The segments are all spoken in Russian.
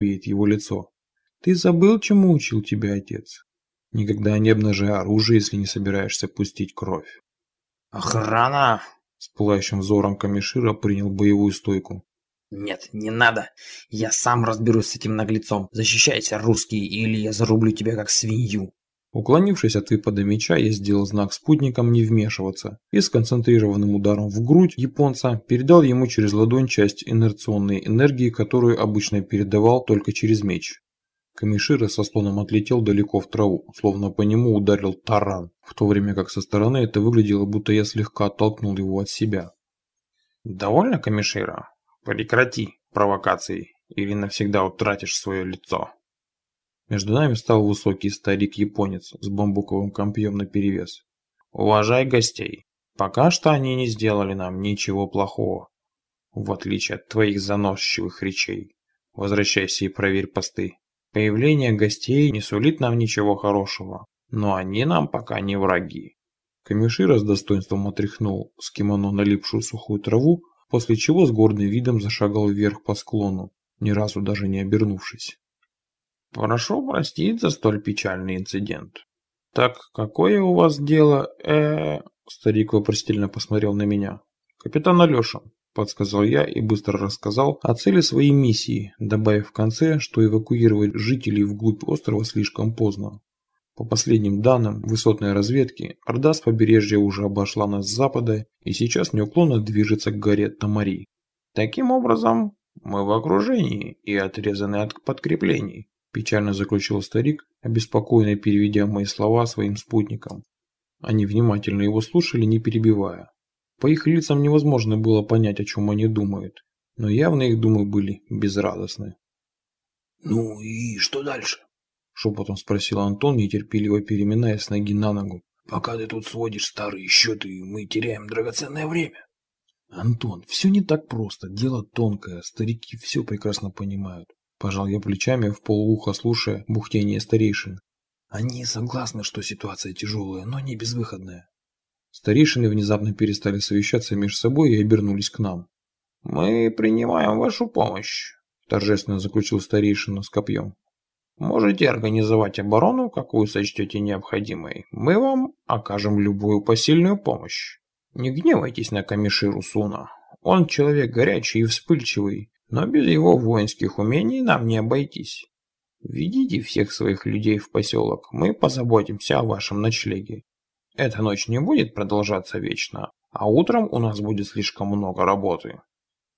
видит его лицо. Ты забыл, чему учил тебя отец? Никогда не обнажай оружие, если не собираешься пустить кровь. Охрана! С пылающим взором Камишира принял боевую стойку. Нет, не надо. Я сам разберусь с этим наглецом. Защищайся, русский, или я зарублю тебя как свинью. Уклонившись от выпада меча, я сделал знак спутникам не вмешиваться и сконцентрированным ударом в грудь японца передал ему через ладонь часть инерционной энергии, которую обычно передавал только через меч. Камишира со слоном отлетел далеко в траву, словно по нему ударил таран, в то время как со стороны это выглядело, будто я слегка оттолкнул его от себя. «Довольно, Камишира? Прекрати провокации, или навсегда утратишь свое лицо». Между нами стал высокий старик-японец с бамбуковым копьем наперевес. «Уважай гостей. Пока что они не сделали нам ничего плохого. В отличие от твоих заносчивых речей. Возвращайся и проверь посты. Появление гостей не сулит нам ничего хорошего, но они нам пока не враги». Камишира с достоинством отряхнул с кимоно налипшую сухую траву, после чего с гордым видом зашагал вверх по склону, ни разу даже не обернувшись. Прошу простить за столь печальный инцидент. Так какое у вас дело, э, Старик вопросительно посмотрел на меня. Капитан Алеша, подсказал я и быстро рассказал о цели своей миссии, добавив в конце, что эвакуировать жителей вглубь острова слишком поздно. По последним данным высотной разведки, Орда с побережья уже обошла нас с запада и сейчас неуклонно движется к горе Тамари. Таким образом, мы в окружении и отрезаны от подкреплений. Печально заключил старик, обеспокоенно переведя мои слова своим спутникам. Они внимательно его слушали, не перебивая. По их лицам невозможно было понять, о чем они думают, но явно их думы были безрадостны. «Ну и что дальше?» – шепотом спросил Антон, нетерпеливо переминаясь с ноги на ногу. «Пока ты тут сводишь старые счеты, мы теряем драгоценное время». «Антон, все не так просто, дело тонкое, старики все прекрасно понимают. Пожал я плечами в полуха, слушая бухтение старейшин. Они согласны, что ситуация тяжелая, но не безвыходная. Старейшины внезапно перестали совещаться между собой и обернулись к нам. «Мы принимаем вашу помощь», – торжественно заключил старейшина с копьем. «Можете организовать оборону, какую сочтете необходимой. Мы вам окажем любую посильную помощь. Не гневайтесь на Камиширу Суна. Он человек горячий и вспыльчивый, но без его воинских умений нам не обойтись. Ведите всех своих людей в поселок, мы позаботимся о вашем ночлеге. Эта ночь не будет продолжаться вечно, а утром у нас будет слишком много работы.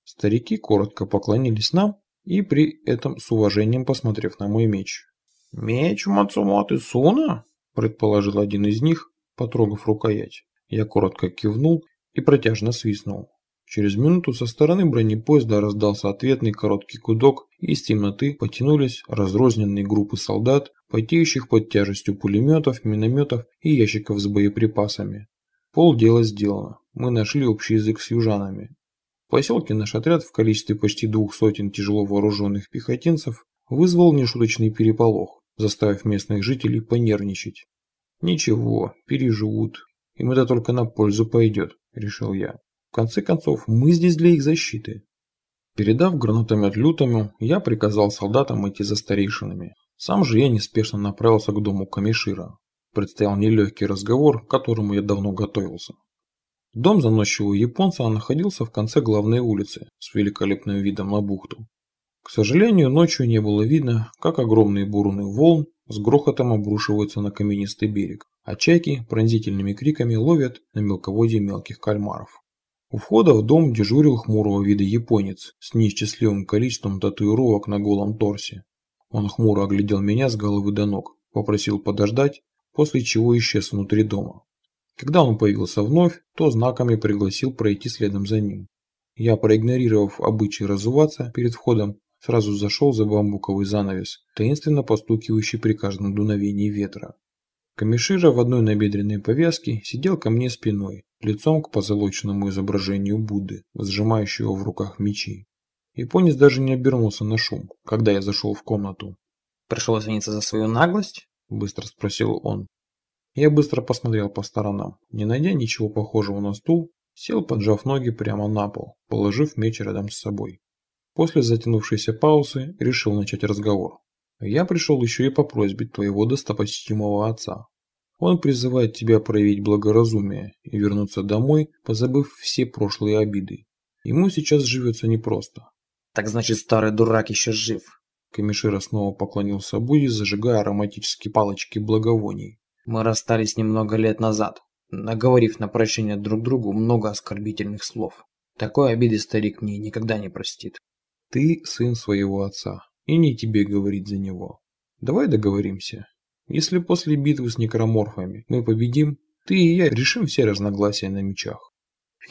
Старики коротко поклонились нам и при этом с уважением посмотрев на мой меч. «Меч Мацумото Суна?» – предположил один из них, потрогав рукоять. Я коротко кивнул и протяжно свистнул. Через минуту со стороны бронепоезда раздался ответный короткий кудок, и из темноты потянулись разрозненные группы солдат, потеющих под тяжестью пулеметов, минометов и ящиков с боеприпасами. Пол дела сделано. Мы нашли общий язык с южанами. В поселке наш отряд в количестве почти двух сотен тяжело вооруженных пехотинцев вызвал нешуточный переполох, заставив местных жителей понервничать. Ничего, переживут. Им это только на пользу пойдет, решил я. В конце концов, мы здесь для их защиты. Передав гранатомет лютому, я приказал солдатам идти за старейшинами. Сам же я неспешно направился к дому Камишира. Предстоял нелегкий разговор, к которому я давно готовился. Дом заносчивого японца находился в конце главной улицы с великолепным видом на бухту. К сожалению, ночью не было видно, как огромные буруны волн с грохотом обрушиваются на каменистый берег, а чайки пронзительными криками ловят на мелководье мелких кальмаров. У входа в дом дежурил хмурого вида японец с неисчислимым количеством татуировок на голом торсе. Он хмуро оглядел меня с головы до ног, попросил подождать, после чего исчез внутри дома. Когда он появился вновь, то знаками пригласил пройти следом за ним. Я, проигнорировав обычай разуваться перед входом, сразу зашел за бамбуковый занавес, таинственно постукивающий при каждом дуновении ветра. Камишира в одной набедренной повязке сидел ко мне спиной, лицом к позолоченному изображению Будды, сжимающего в руках мечи. Японец даже не обернулся на шум, когда я зашел в комнату. «Пришел извиниться за свою наглость?» – быстро спросил он. Я быстро посмотрел по сторонам. Не найдя ничего похожего на стул, сел, поджав ноги прямо на пол, положив меч рядом с собой. После затянувшейся паузы решил начать разговор. Я пришел еще и по просьбе твоего достопочтимого отца. Он призывает тебя проявить благоразумие и вернуться домой, позабыв все прошлые обиды. Ему сейчас живется непросто. Так значит, старый дурак еще жив. Камишира снова поклонился Будде, зажигая ароматические палочки благовоний. Мы расстались немного лет назад, наговорив на прощение друг другу много оскорбительных слов. Такой обиды старик мне никогда не простит. Ты сын своего отца, и не тебе говорить за него. Давай договоримся. Если после битвы с некроморфами мы победим, ты и я решим все разногласия на мечах.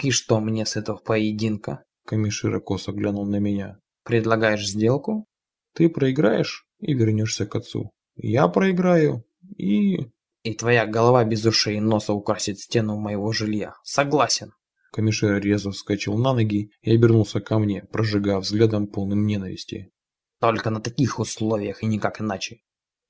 И что мне с этого поединка? Камишира косо глянул на меня. Предлагаешь сделку? Ты проиграешь и вернешься к отцу. Я проиграю и... И твоя голова без ушей и носа украсит стену моего жилья. Согласен. Камишера резво вскочил на ноги и обернулся ко мне, прожигая взглядом полным ненависти. Только на таких условиях и никак иначе.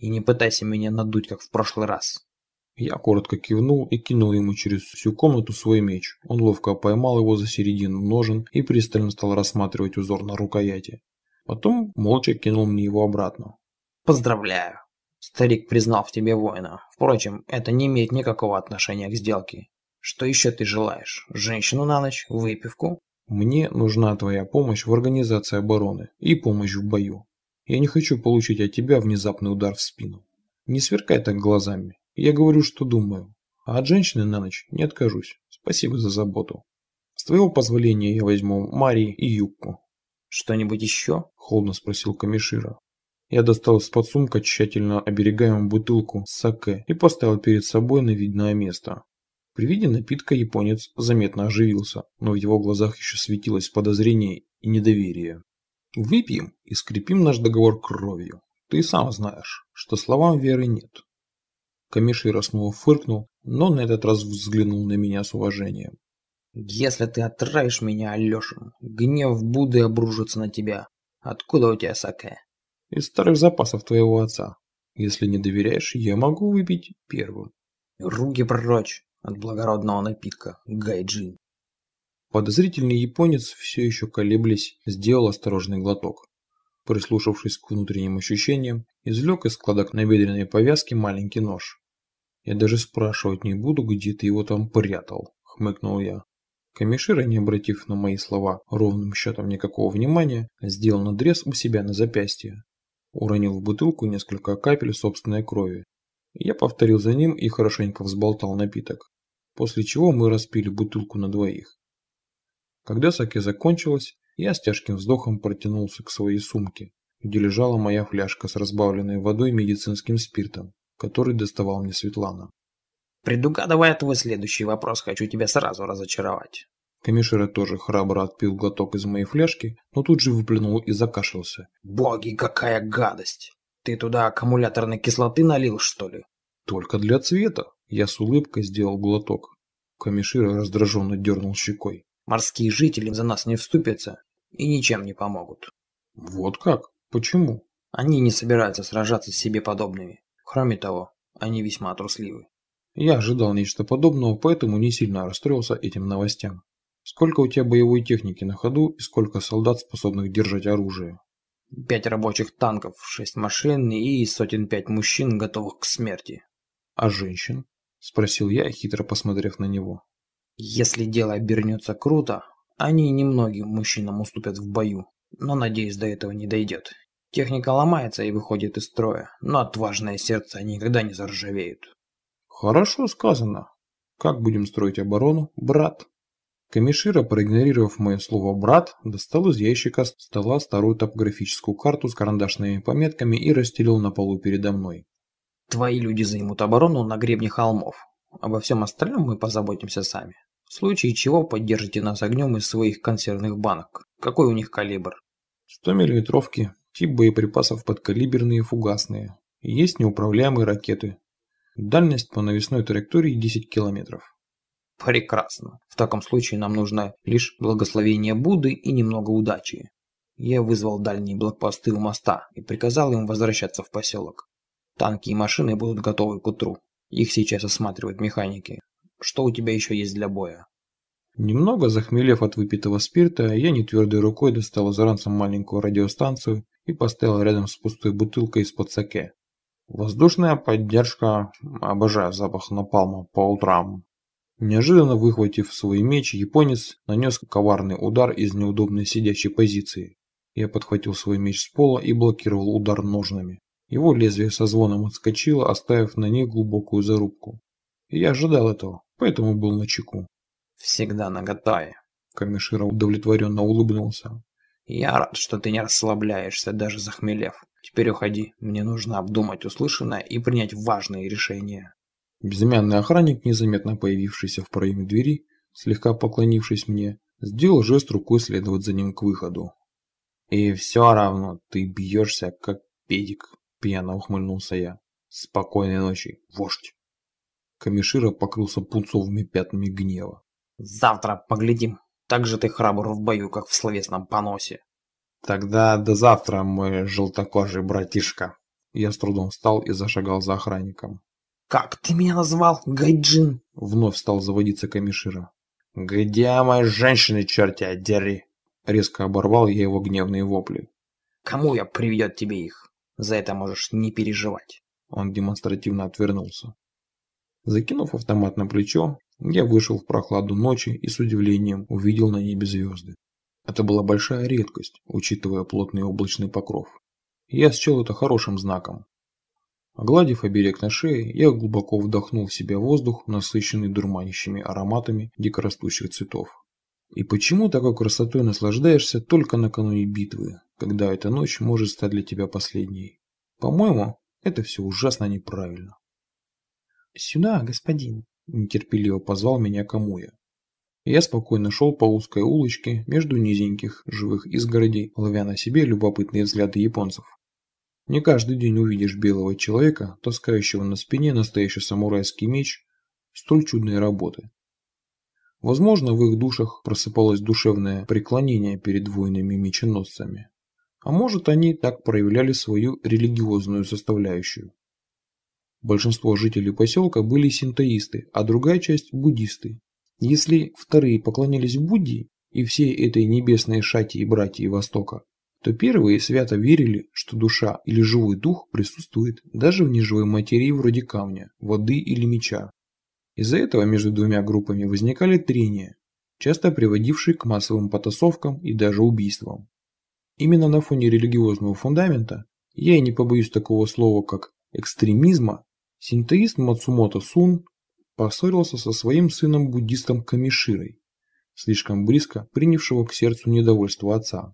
И не пытайся меня надуть, как в прошлый раз. Я коротко кивнул и кинул ему через всю комнату свой меч. Он ловко поймал его за середину ножен и пристально стал рассматривать узор на рукояти. Потом молча кинул мне его обратно. Поздравляю. Старик признал в тебе воина. Впрочем, это не имеет никакого отношения к сделке. Что еще ты желаешь? Женщину на ночь? Выпивку? Мне нужна твоя помощь в организации обороны и помощь в бою. Я не хочу получить от тебя внезапный удар в спину. Не сверкай так глазами. Я говорю, что думаю. А от женщины на ночь не откажусь. Спасибо за заботу. С твоего позволения я возьму Марии и Юбку. Что-нибудь еще? Холодно спросил Камишира. Я достал из-под сумка тщательно оберегаемую бутылку саке и поставил перед собой на видное место. При виде напитка японец заметно оживился, но в его глазах еще светилось подозрение и недоверие. «Выпьем и скрепим наш договор кровью. Ты сам знаешь, что словам веры нет». Камишира снова фыркнул, но на этот раз взглянул на меня с уважением. «Если ты отравишь меня, Алеша, гнев Будды обрушится на тебя. Откуда у тебя саке?» из старых запасов твоего отца. Если не доверяешь, я могу выпить первым. Руки прочь от благородного напитка, гайджин. Подозрительный японец, все еще колеблясь, сделал осторожный глоток. Прислушавшись к внутренним ощущениям, извлек из складок набедренной повязки маленький нож. «Я даже спрашивать не буду, где ты его там прятал», — хмыкнул я. Камишира, не обратив на мои слова ровным счетом никакого внимания, сделал надрез у себя на запястье. Уронил в бутылку несколько капель собственной крови. Я повторил за ним и хорошенько взболтал напиток. После чего мы распили бутылку на двоих. Когда саке закончилось, я с тяжким вздохом протянулся к своей сумке, где лежала моя фляжка с разбавленной водой и медицинским спиртом, который доставал мне Светлана. Предугадывая твой следующий вопрос, хочу тебя сразу разочаровать. Камишера тоже храбро отпил глоток из моей фляжки, но тут же выплюнул и закашлялся. «Боги, какая гадость! Ты туда аккумуляторной кислоты налил, что ли?» «Только для цвета!» Я с улыбкой сделал глоток. Камишира раздраженно дернул щекой. «Морские жители за нас не вступятся и ничем не помогут». «Вот как? Почему?» «Они не собираются сражаться с себе подобными. Кроме того, они весьма трусливы». Я ожидал нечто подобного, поэтому не сильно расстроился этим новостям. Сколько у тебя боевой техники на ходу и сколько солдат, способных держать оружие? Пять рабочих танков, шесть машин и сотен пять мужчин, готовых к смерти. А женщин? Спросил я, хитро посмотрев на него. Если дело обернется круто, они немногим мужчинам уступят в бою, но, надеюсь, до этого не дойдет. Техника ломается и выходит из строя, но отважное сердце никогда не заржавеют. Хорошо сказано. Как будем строить оборону, брат? Камишира, проигнорировав мое слово «брат», достал из ящика стола старую топографическую карту с карандашными пометками и расстелил на полу передо мной. «Твои люди займут оборону на гребне холмов. Обо всем остальном мы позаботимся сами. В случае чего поддержите нас огнем из своих консервных банок. Какой у них калибр?» 100 миллиметровки, тип боеприпасов подкалиберные и фугасные. Есть неуправляемые ракеты. Дальность по навесной траектории 10 километров. Прекрасно. В таком случае нам нужно лишь благословение Будды и немного удачи. Я вызвал дальние блокпосты у моста и приказал им возвращаться в поселок. Танки и машины будут готовы к утру. Их сейчас осматривают механики. Что у тебя еще есть для боя? Немного захмелев от выпитого спирта, я нетвердой рукой достал из ранца маленькую радиостанцию и поставил рядом с пустой бутылкой из-под саке. Воздушная поддержка. Обожаю запах напалма по утрам. Неожиданно выхватив свой меч, японец нанес коварный удар из неудобной сидящей позиции. Я подхватил свой меч с пола и блокировал удар ножнами. Его лезвие со звоном отскочило, оставив на ней глубокую зарубку. я ожидал этого, поэтому был на чеку. «Всегда наготове», — Камишира удовлетворенно улыбнулся. «Я рад, что ты не расслабляешься, даже захмелев. Теперь уходи, мне нужно обдумать услышанное и принять важные решения». Безымянный охранник, незаметно появившийся в проеме двери, слегка поклонившись мне, сделал жест рукой следовать за ним к выходу. «И все равно ты бьешься, как педик», – пьяно ухмыльнулся я. «Спокойной ночи, вождь!» Камишира покрылся пунцовыми пятнами гнева. «Завтра поглядим, так же ты храбр в бою, как в словесном поносе». «Тогда до завтра, мой желтокожий братишка!» Я с трудом встал и зашагал за охранником. «Как ты меня назвал, Гайджин?» Вновь стал заводиться Камишира. «Где мои женщины, черти дери?» Резко оборвал я его гневные вопли. «Кому я приведет тебе их? За это можешь не переживать». Он демонстративно отвернулся. Закинув автомат на плечо, я вышел в прохладу ночи и с удивлением увидел на небе звезды. Это была большая редкость, учитывая плотный облачный покров. Я счел это хорошим знаком. Огладив оберег на шее, я глубоко вдохнул в себя воздух, насыщенный дурманящими ароматами дикорастущих цветов. И почему такой красотой наслаждаешься только накануне битвы, когда эта ночь может стать для тебя последней? По-моему, это все ужасно неправильно. «Сюда, господин!» – нетерпеливо позвал меня Камуя. Я спокойно шел по узкой улочке между низеньких живых изгородей, ловя на себе любопытные взгляды японцев. Не каждый день увидишь белого человека, таскающего на спине настоящий самурайский меч столь чудной работы. Возможно, в их душах просыпалось душевное преклонение перед воинами-меченосцами. А может, они так проявляли свою религиозную составляющую. Большинство жителей поселка были синтоисты, а другая часть – буддисты. Если вторые поклонялись Будде и всей этой небесной шати и братьи Востока, то первые свято верили, что душа или живой дух присутствует даже в неживой материи вроде камня, воды или меча. Из-за этого между двумя группами возникали трения, часто приводившие к массовым потасовкам и даже убийствам. Именно на фоне религиозного фундамента, я и не побоюсь такого слова, как экстремизма, синтоист Мацумото Сун поссорился со своим сыном-буддистом Камиширой, слишком близко принявшего к сердцу недовольство отца.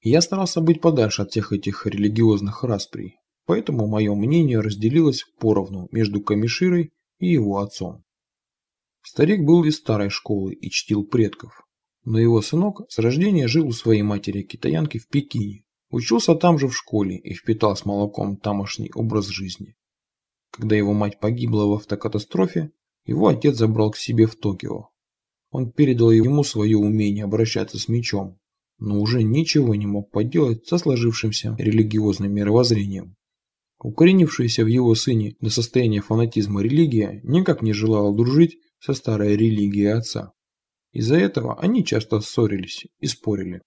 Я старался быть подальше от всех этих религиозных расприй, поэтому мое мнение разделилось поровну между Камиширой и его отцом. Старик был из старой школы и чтил предков, но его сынок с рождения жил у своей матери-китаянки в Пекине, учился там же в школе и впитал с молоком тамошний образ жизни. Когда его мать погибла в автокатастрофе, его отец забрал к себе в Токио. Он передал ему свое умение обращаться с мечом, но уже ничего не мог поделать со сложившимся религиозным мировоззрением. Укоренившаяся в его сыне до состояния фанатизма религия никак не желала дружить со старой религией отца. Из-за этого они часто ссорились и спорили.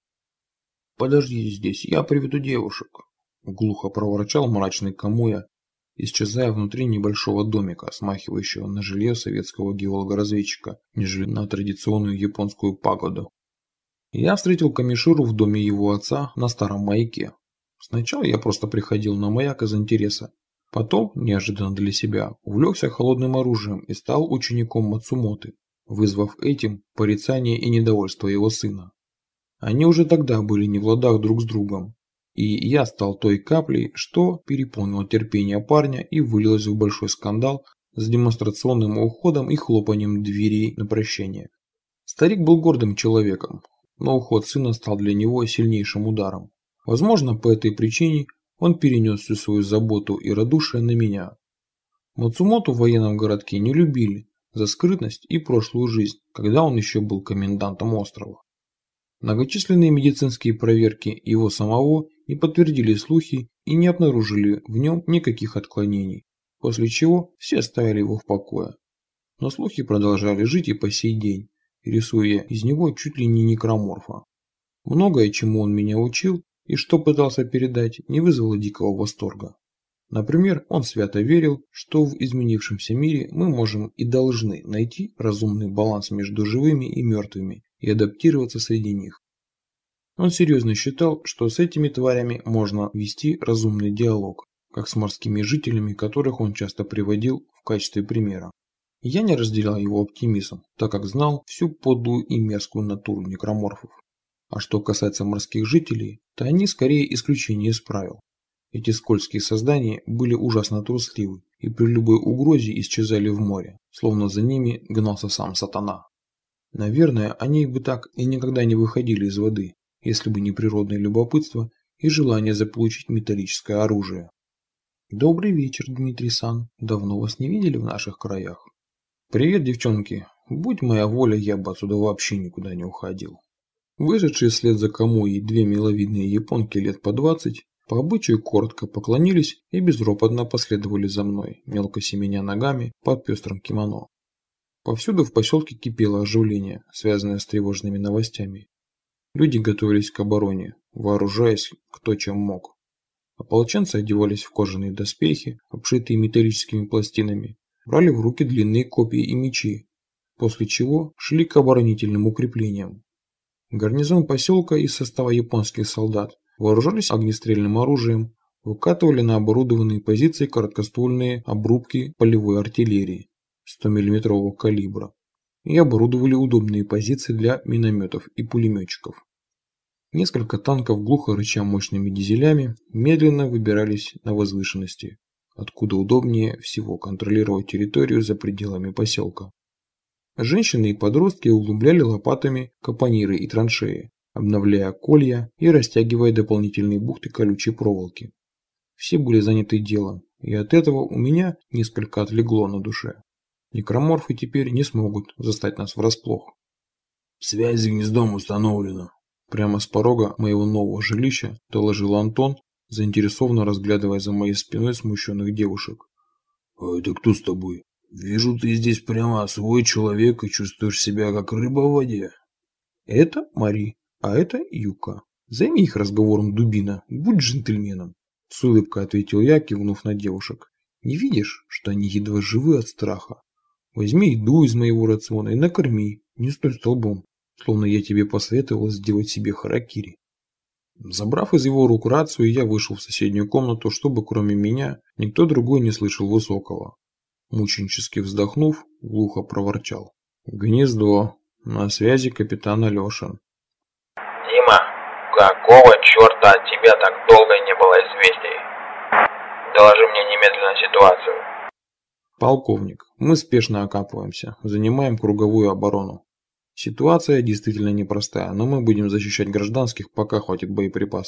«Подожди здесь, я приведу девушек», – глухо проворчал мрачный Камуя, исчезая внутри небольшого домика, смахивающего на жилье советского геолога-разведчика, нежели на традиционную японскую пагоду. Я встретил Камиширу в доме его отца на старом маяке. Сначала я просто приходил на маяк из интереса. Потом, неожиданно для себя, увлекся холодным оружием и стал учеником Мацумоты, вызвав этим порицание и недовольство его сына. Они уже тогда были не в ладах друг с другом, и я стал той каплей, что переполнило терпение парня и вылилось в большой скандал с демонстрационным уходом и хлопанием дверей на прощение. Старик был гордым человеком, но уход сына стал для него сильнейшим ударом. Возможно, по этой причине он перенес всю свою заботу и радушие на меня. Мацумоту в военном городке не любили за скрытность и прошлую жизнь, когда он еще был комендантом острова. Многочисленные медицинские проверки его самого не подтвердили слухи и не обнаружили в нем никаких отклонений, после чего все оставили его в покое. Но слухи продолжали жить и по сей день, рисуя из него чуть ли не некроморфа. Многое, чему он меня учил и что пытался передать, не вызвало дикого восторга. Например, он свято верил, что в изменившемся мире мы можем и должны найти разумный баланс между живыми и мертвыми и адаптироваться среди них. Он серьезно считал, что с этими тварями можно вести разумный диалог, как с морскими жителями, которых он часто приводил в качестве примера. Я не разделял его оптимизм, так как знал всю подлую и мерзкую натуру некроморфов. А что касается морских жителей, то они скорее исключение из правил. Эти скользкие создания были ужасно трусливы и при любой угрозе исчезали в море, словно за ними гнался сам сатана. Наверное, они бы так и никогда не выходили из воды, если бы не природное любопытство и желание заполучить металлическое оружие. Добрый вечер, Дмитрий Сан. Давно вас не видели в наших краях. Привет, девчонки. Будь моя воля, я бы отсюда вообще никуда не уходил. Вышедшие вслед за Камоей две миловидные японки лет по двадцать по обычаю коротко поклонились и безропотно последовали за мной, мелко семеня ногами под пестрым кимоно. Повсюду в поселке кипело оживление, связанное с тревожными новостями. Люди готовились к обороне, вооружаясь кто чем мог. Ополченцы одевались в кожаные доспехи, обшитые металлическими пластинами, брали в руки длинные копья и мечи, после чего шли к оборонительным укреплениям. Гарнизон поселка из состава японских солдат вооружались огнестрельным оружием, выкатывали на оборудованные позиции короткоствольные обрубки полевой артиллерии 100 мм калибра и оборудовали удобные позиции для минометов и пулеметчиков. Несколько танков, глухо рыча мощными дизелями, медленно выбирались на возвышенности, откуда удобнее всего контролировать территорию за пределами поселка. Женщины и подростки углубляли лопатами капониры и траншеи, обновляя колья и растягивая дополнительные бухты колючей проволоки. Все были заняты делом, и от этого у меня несколько отлегло на душе. Некроморфы теперь не смогут застать нас врасплох. Связь с гнездом установлена. Прямо с порога моего нового жилища доложил Антон, заинтересованно разглядывая за моей спиной смущенных девушек. «А это кто с тобой? Вижу, ты здесь прямо свой человек и чувствуешь себя как рыба в воде». «Это Мари», а это Юка. Займи их разговором, дубина, будь джентльменом. С улыбкой ответил я, кивнув на девушек. Не видишь, что они едва живы от страха? Возьми еду из моего рациона и накорми, не стой столбом, словно я тебе посоветовал сделать себе харакири. Забрав из его рук рацию, я вышел в соседнюю комнату, чтобы кроме меня никто другой не слышал Высокого. Мученически вздохнув, глухо проворчал. Гнездо. На связи капитан Алешин. Дима, какого черта от тебя так долго не было известий? Доложи мне немедленно ситуацию. Полковник, мы спешно окапываемся, занимаем круговую оборону. Ситуация действительно непростая, но мы будем защищать гражданских, пока хватит боеприпасов.